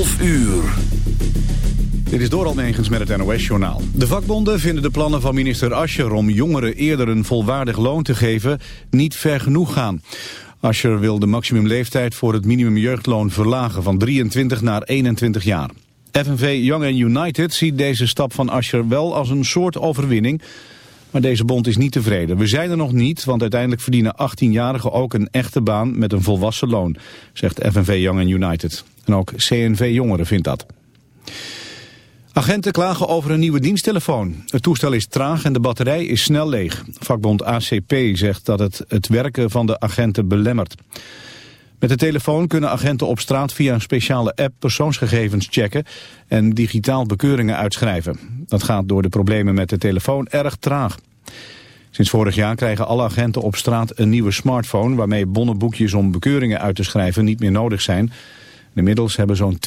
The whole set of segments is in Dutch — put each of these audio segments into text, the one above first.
12 uur. Dit is Doral Negens met het NOS-journaal. De vakbonden vinden de plannen van minister Ascher om jongeren eerder een volwaardig loon te geven niet ver genoeg gaan. Ascher wil de maximumleeftijd voor het minimumjeugdloon verlagen van 23 naar 21 jaar. FNV Young and United ziet deze stap van Ascher wel als een soort overwinning... Maar deze bond is niet tevreden. We zijn er nog niet, want uiteindelijk verdienen 18-jarigen ook een echte baan met een volwassen loon, zegt FNV Young United. En ook CNV Jongeren vindt dat. Agenten klagen over een nieuwe diensttelefoon. Het toestel is traag en de batterij is snel leeg. Vakbond ACP zegt dat het het werken van de agenten belemmert. Met de telefoon kunnen agenten op straat via een speciale app persoonsgegevens checken en digitaal bekeuringen uitschrijven. Dat gaat door de problemen met de telefoon erg traag. Sinds vorig jaar krijgen alle agenten op straat een nieuwe smartphone waarmee bonnenboekjes om bekeuringen uit te schrijven niet meer nodig zijn. Inmiddels hebben zo'n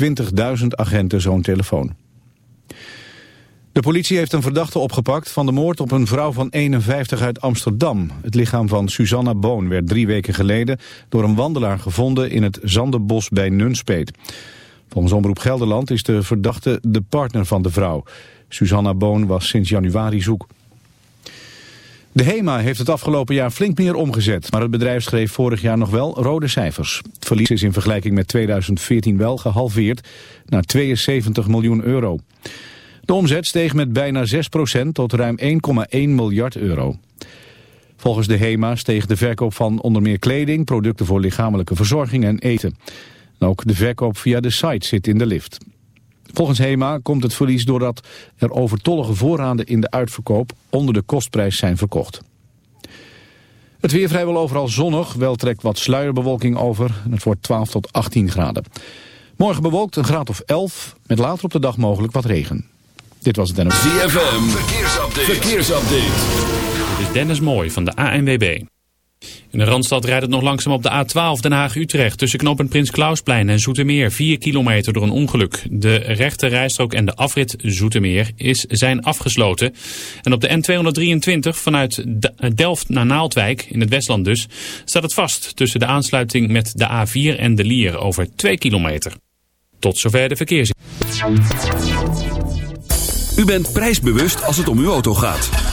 20.000 agenten zo'n telefoon. De politie heeft een verdachte opgepakt van de moord op een vrouw van 51 uit Amsterdam. Het lichaam van Susanna Boon werd drie weken geleden door een wandelaar gevonden in het Zandenbos bij Nunspeet. Volgens Omroep Gelderland is de verdachte de partner van de vrouw. Susanna Boon was sinds januari zoek. De HEMA heeft het afgelopen jaar flink meer omgezet, maar het bedrijf schreef vorig jaar nog wel rode cijfers. Het verlies is in vergelijking met 2014 wel gehalveerd naar 72 miljoen euro. De omzet steeg met bijna 6% tot ruim 1,1 miljard euro. Volgens de HEMA steeg de verkoop van onder meer kleding, producten voor lichamelijke verzorging en eten. ook de verkoop via de site zit in de lift. Volgens HEMA komt het verlies doordat er overtollige voorraden in de uitverkoop onder de kostprijs zijn verkocht. Het weer vrijwel overal zonnig, wel trekt wat sluierbewolking over en het wordt 12 tot 18 graden. Morgen bewolkt een graad of 11, met later op de dag mogelijk wat regen. Dit was het NOS. ZFM, verkeersupdate. verkeersupdate. Dit is Dennis Mooi van de ANWB. In de Randstad rijdt het nog langzaam op de A12 Den Haag-Utrecht... tussen knooppunt Prins Klausplein en Zoetermeer. 4 kilometer door een ongeluk. De rechte rijstrook en de afrit Zoetermeer is, zijn afgesloten. En op de N223 vanuit Delft naar Naaldwijk, in het Westland dus... staat het vast tussen de aansluiting met de A4 en de Lier over 2 kilometer. Tot zover de verkeers. U bent prijsbewust als het om uw auto gaat.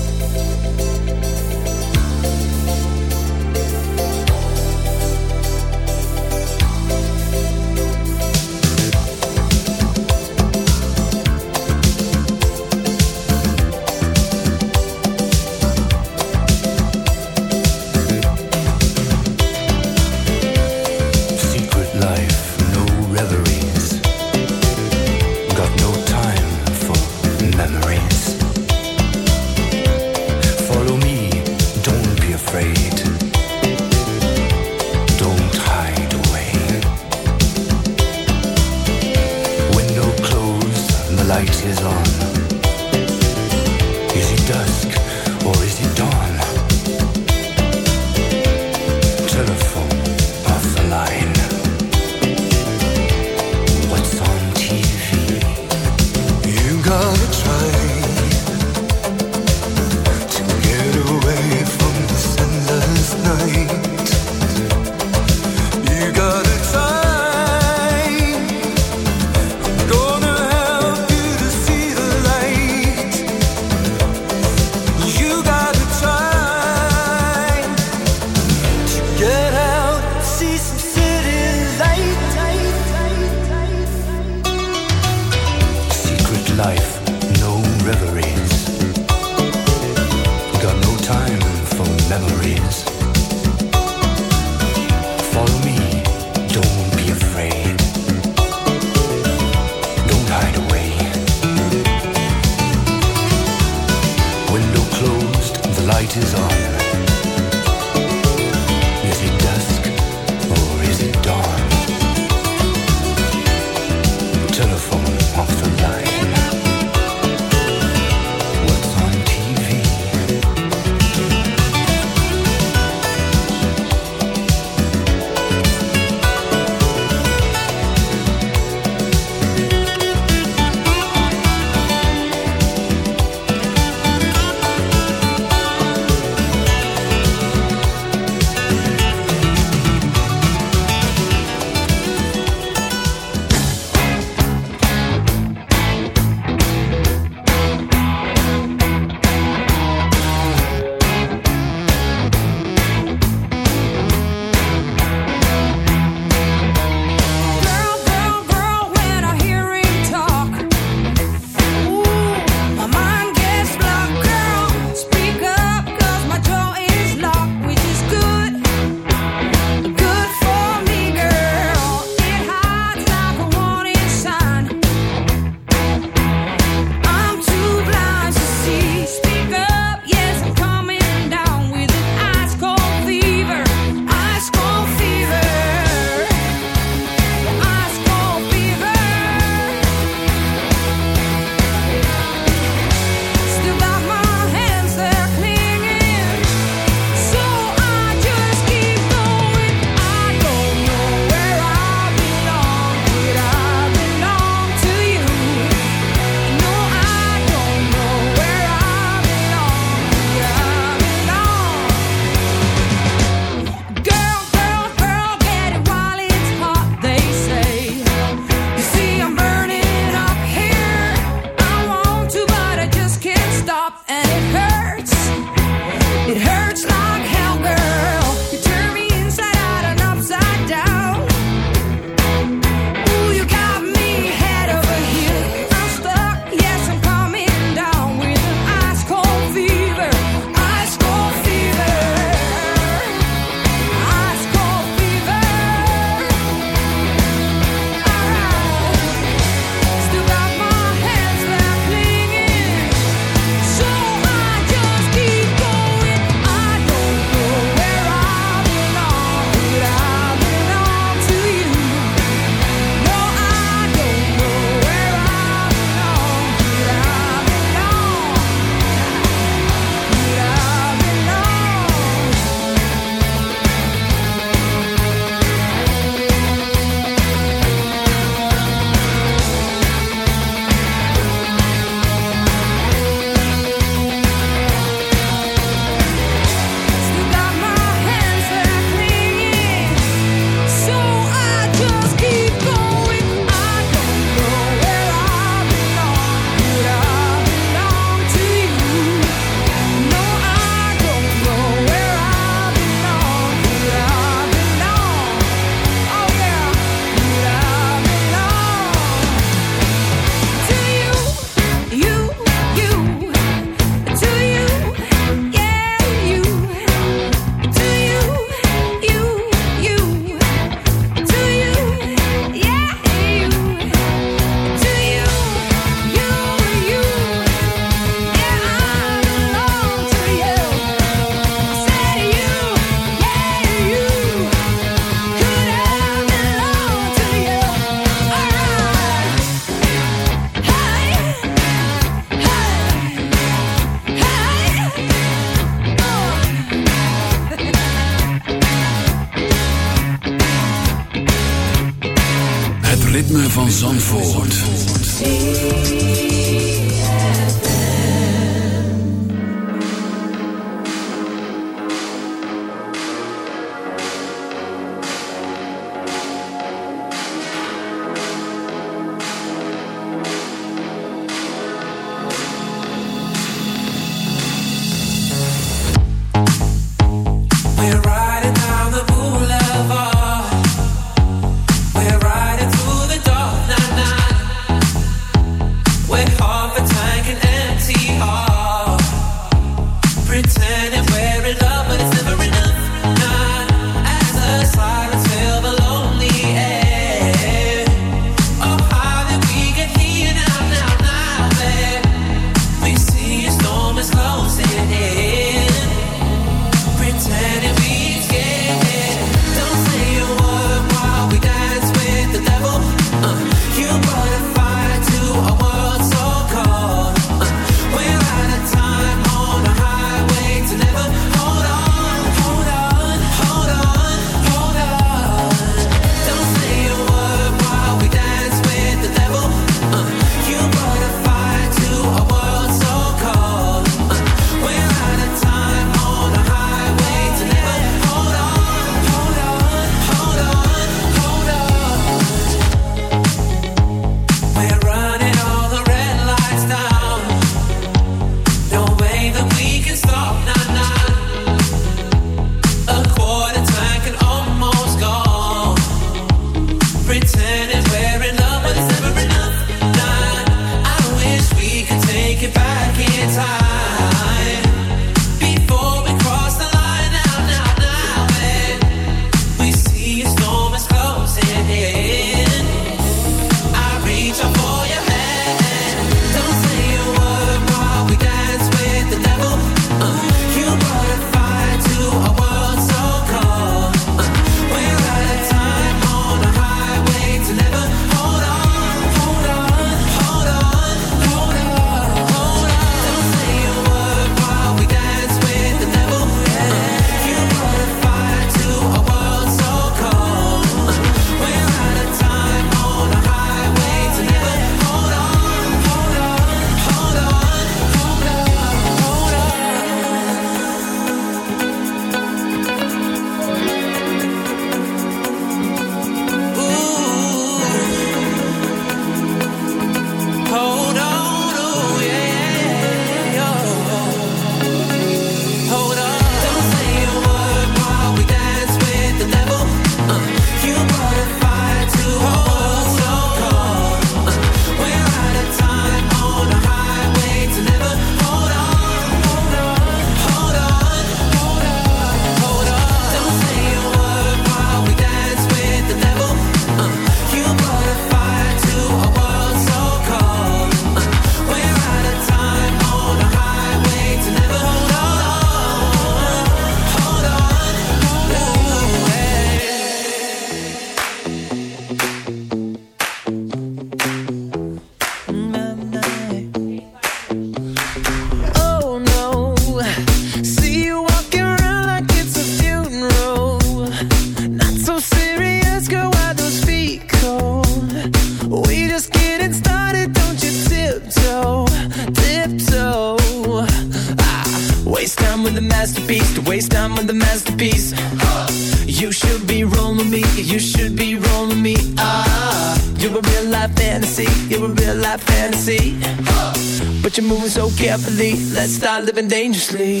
dangerously.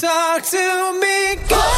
Talk to me.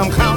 I'm coming.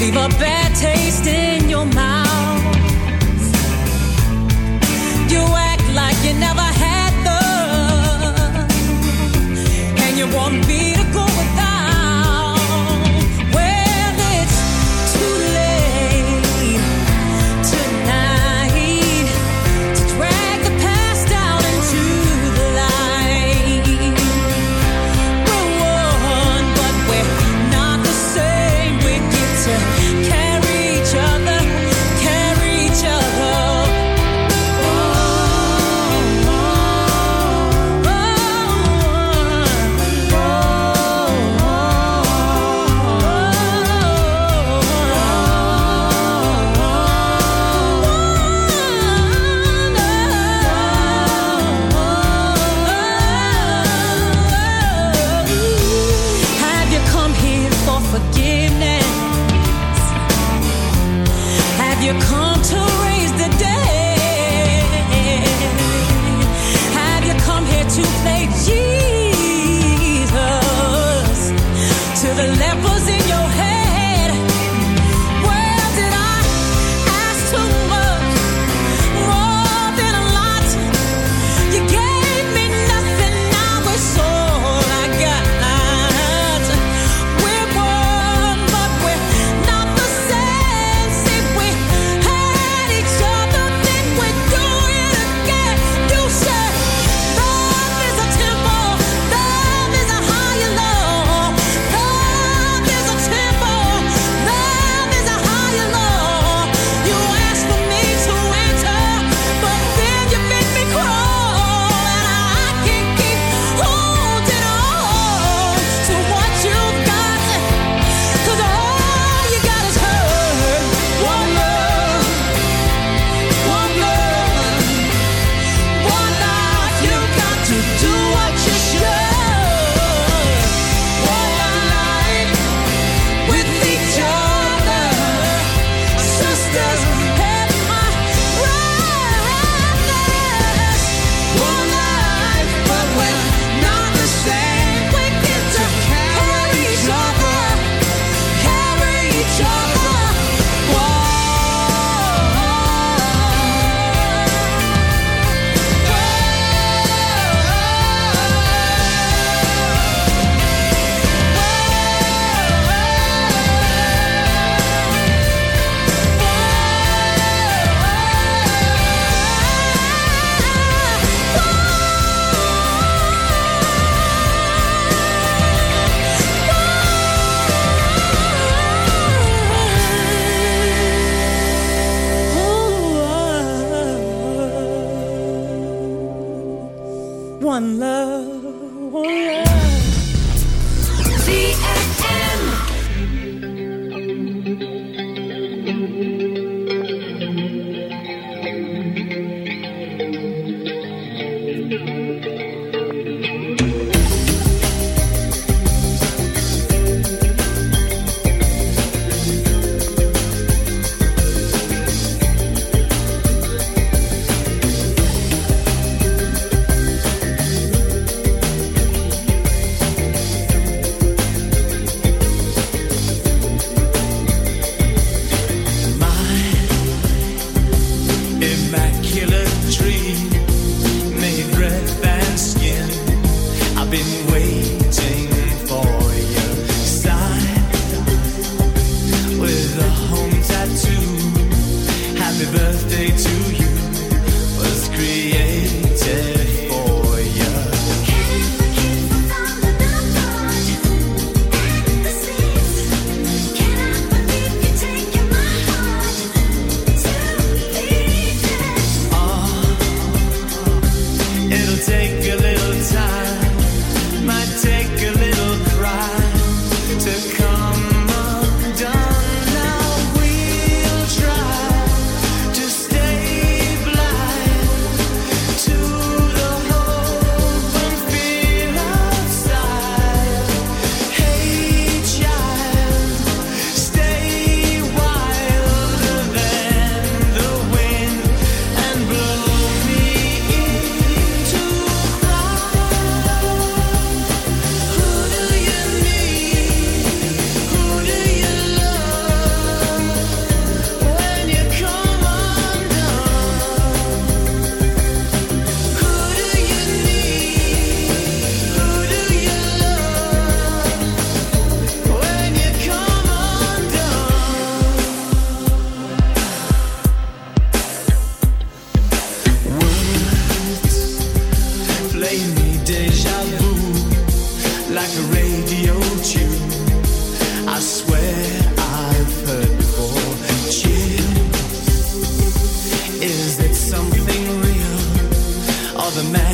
leave a bad taste in your mouth. You act like you never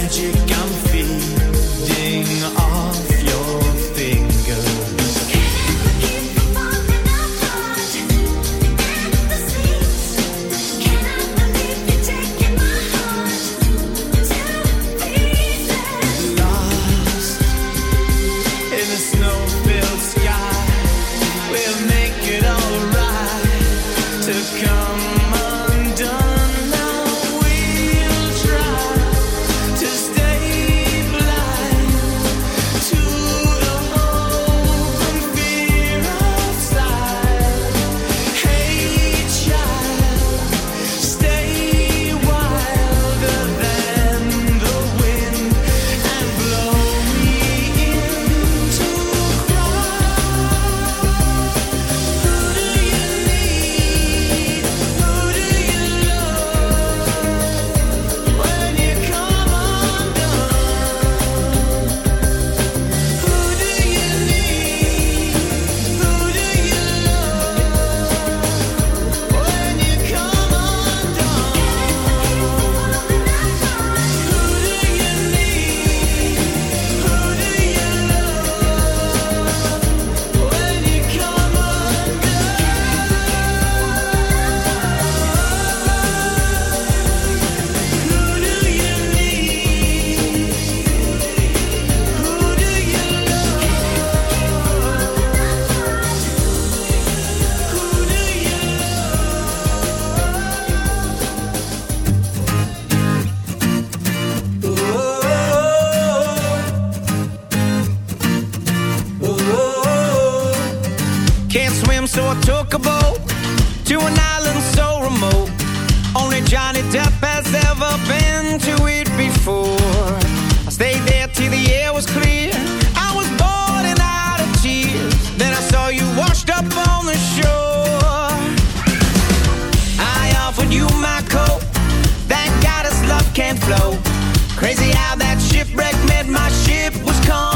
magic. Can't swim, so I took a boat to an island so remote. Only Johnny Depp has ever been to it before. I stayed there till the air was clear. I was bored and out of tears. Then I saw you washed up on the shore. I offered you my coat. Thank God love can't flow. Crazy how that shipwreck meant my ship was calm.